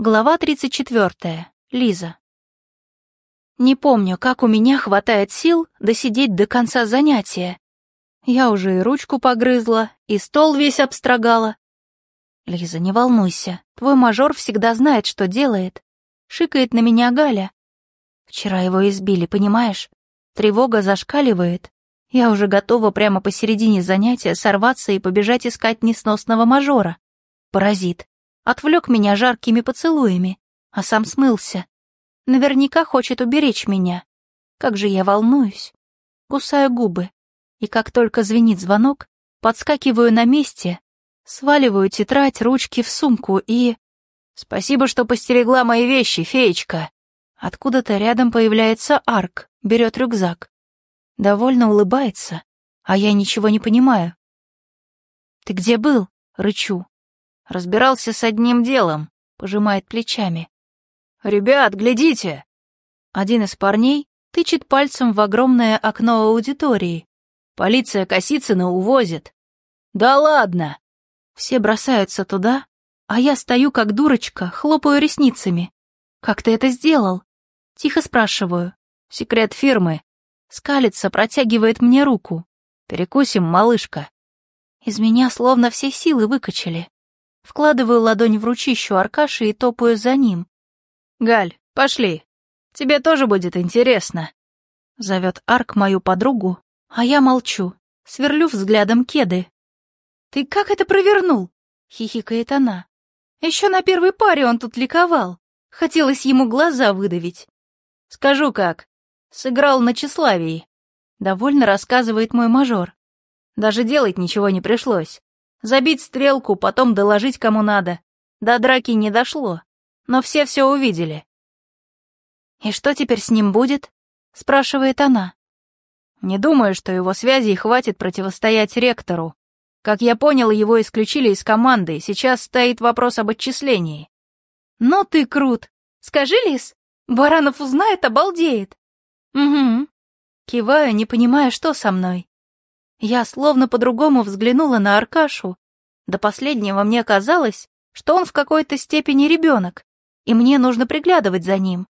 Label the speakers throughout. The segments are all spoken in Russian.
Speaker 1: Глава 34. Лиза. Не помню, как у меня хватает сил досидеть до конца занятия. Я уже и ручку погрызла, и стол весь обстрогала. Лиза, не волнуйся, твой мажор всегда знает, что делает. Шикает на меня Галя. Вчера его избили, понимаешь? Тревога зашкаливает. Я уже готова прямо посередине занятия сорваться и побежать искать несносного мажора. Паразит отвлек меня жаркими поцелуями, а сам смылся. Наверняка хочет уберечь меня. Как же я волнуюсь. Кусаю губы, и как только звенит звонок, подскакиваю на месте, сваливаю тетрадь, ручки в сумку и... «Спасибо, что постерегла мои вещи, феечка!» Откуда-то рядом появляется Арк, берет рюкзак. Довольно улыбается, а я ничего не понимаю. «Ты где был?» — рычу. Разбирался с одним делом, пожимает плечами. «Ребят, глядите!» Один из парней тычет пальцем в огромное окно аудитории. Полиция Косицына увозит. «Да ладно!» Все бросаются туда, а я стою как дурочка, хлопаю ресницами. «Как ты это сделал?» Тихо спрашиваю. «Секрет фирмы». Скалится, протягивает мне руку. «Перекусим, малышка». Из меня словно все силы выкачали. Вкладываю ладонь в ручищу Аркаши и топаю за ним. «Галь, пошли. Тебе тоже будет интересно». Зовет Арк мою подругу, а я молчу, сверлю взглядом кеды. «Ты как это провернул?» — хихикает она. Еще на первой паре он тут ликовал. Хотелось ему глаза выдавить. «Скажу как. Сыграл на тщеславии», — довольно рассказывает мой мажор. Даже делать ничего не пришлось. Забить стрелку, потом доложить кому надо. До драки не дошло, но все все увидели. «И что теперь с ним будет?» — спрашивает она. «Не думаю, что его связей хватит противостоять ректору. Как я понял, его исключили из команды, сейчас стоит вопрос об отчислении». «Ну ты крут! Скажи, Лис, Баранов узнает, обалдеет!» «Угу». Киваю, не понимая, что со мной. Я словно по-другому взглянула на Аркашу. До последнего мне казалось, что он в какой-то степени ребенок, и мне нужно приглядывать за ним,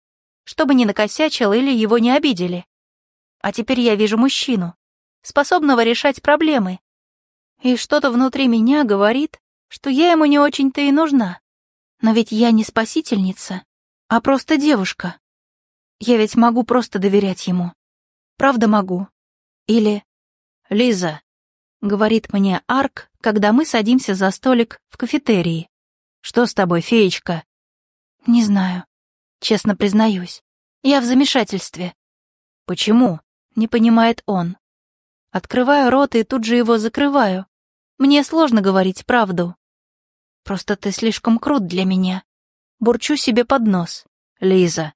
Speaker 1: чтобы не накосячил или его не обидели. А теперь я вижу мужчину, способного решать проблемы. И что-то внутри меня говорит, что я ему не очень-то и нужна. Но ведь я не спасительница, а просто девушка. Я ведь могу просто доверять ему. Правда могу. Или «Лиза», — говорит мне Арк, когда мы садимся за столик в кафетерии. «Что с тобой, феечка?» «Не знаю. Честно признаюсь. Я в замешательстве». «Почему?» — не понимает он. Открываю рот и тут же его закрываю. Мне сложно говорить правду. Просто ты слишком крут для меня. Бурчу себе под нос. Лиза.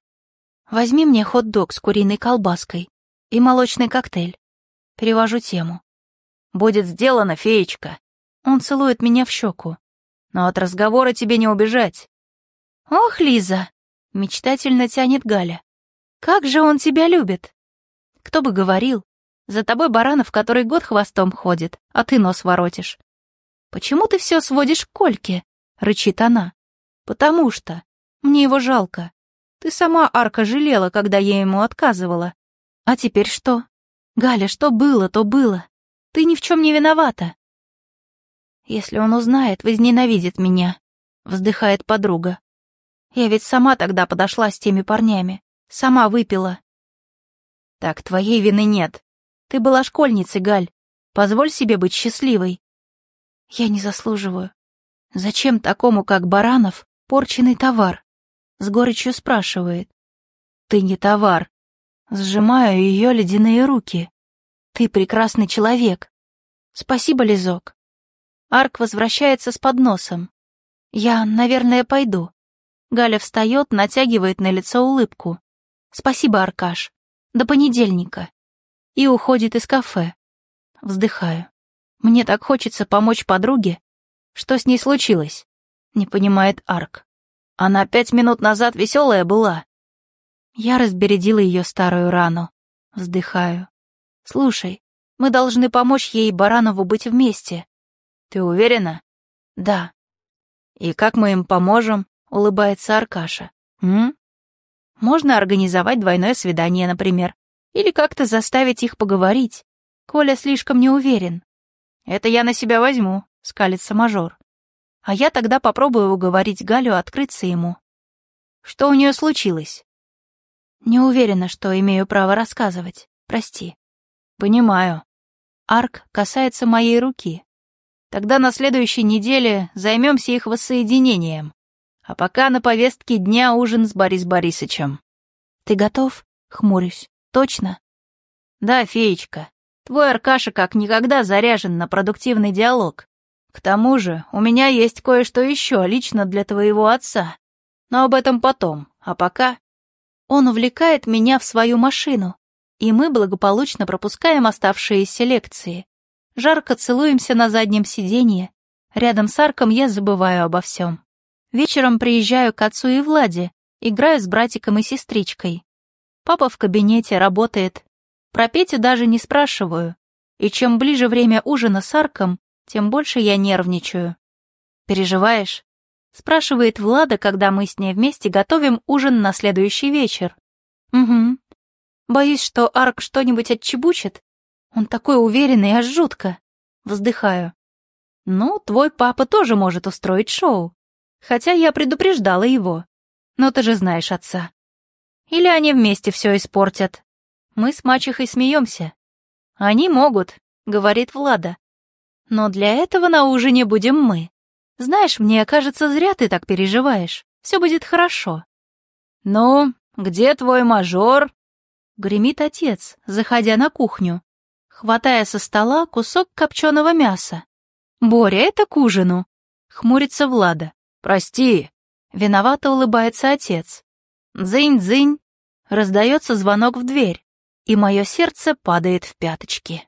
Speaker 1: Возьми мне хот-дог с куриной колбаской и молочный коктейль. Перевожу тему. «Будет сделано, феечка». Он целует меня в щеку. «Но от разговора тебе не убежать». «Ох, Лиза!» — мечтательно тянет Галя. «Как же он тебя любит!» «Кто бы говорил, за тобой Баранов который год хвостом ходит, а ты нос воротишь». «Почему ты все сводишь к Кольке?» — рычит она. «Потому что. Мне его жалко. Ты сама Арка жалела, когда я ему отказывала. А теперь что? Галя, что было, то было. Ты ни в чем не виновата. Если он узнает, возненавидит меня, вздыхает подруга. Я ведь сама тогда подошла с теми парнями, сама выпила. Так, твоей вины нет. Ты была школьницей, Галь. Позволь себе быть счастливой. Я не заслуживаю. Зачем такому, как Баранов, порченный товар? С горечью спрашивает. Ты не товар, Сжимаю ее ледяные руки. Ты прекрасный человек. Спасибо, Лизок. Арк возвращается с подносом. Я, наверное, пойду. Галя встает, натягивает на лицо улыбку. Спасибо, Аркаш. До понедельника. И уходит из кафе. Вздыхаю. Мне так хочется помочь подруге. Что с ней случилось? Не понимает Арк. Она пять минут назад веселая была. Я разбередила ее старую рану. Вздыхаю. Слушай, мы должны помочь ей и Баранову быть вместе. Ты уверена? Да. И как мы им поможем? улыбается Аркаша. М? Можно организовать двойное свидание, например. Или как-то заставить их поговорить. Коля слишком не уверен. Это я на себя возьму, скалится мажор. А я тогда попробую уговорить Галю открыться ему. Что у нее случилось? Не уверена, что имею право рассказывать. Прости. Понимаю. Арк касается моей руки. Тогда на следующей неделе займемся их воссоединением. А пока на повестке дня ужин с Борис Борисовичем. Ты готов? Хмурюсь. Точно? Да, феечка. Твой Аркаша как никогда заряжен на продуктивный диалог. К тому же у меня есть кое-что еще лично для твоего отца. Но об этом потом, а пока... Он увлекает меня в свою машину, и мы благополучно пропускаем оставшиеся лекции. Жарко целуемся на заднем сиденье. Рядом с Арком я забываю обо всем. Вечером приезжаю к отцу и Владе, играю с братиком и сестричкой. Папа в кабинете работает. Про Петю даже не спрашиваю. И чем ближе время ужина с Арком, тем больше я нервничаю. «Переживаешь?» — спрашивает Влада, когда мы с ней вместе готовим ужин на следующий вечер. «Угу. Боюсь, что Арк что-нибудь отчебучит. Он такой уверенный, аж жутко». Вздыхаю. «Ну, твой папа тоже может устроить шоу. Хотя я предупреждала его. Но ты же знаешь отца. Или они вместе все испортят. Мы с мачехой смеемся. Они могут, говорит Влада. Но для этого на ужине будем мы. Знаешь, мне кажется, зря ты так переживаешь. Все будет хорошо. Ну, где твой мажор? Гремит отец, заходя на кухню, хватая со стола кусок копченого мяса. Боря, это к ужину. Хмурится Влада. «Прости!» — виновато улыбается отец. «Дзынь-дзынь!» — раздается звонок в дверь, и мое сердце падает в пяточки.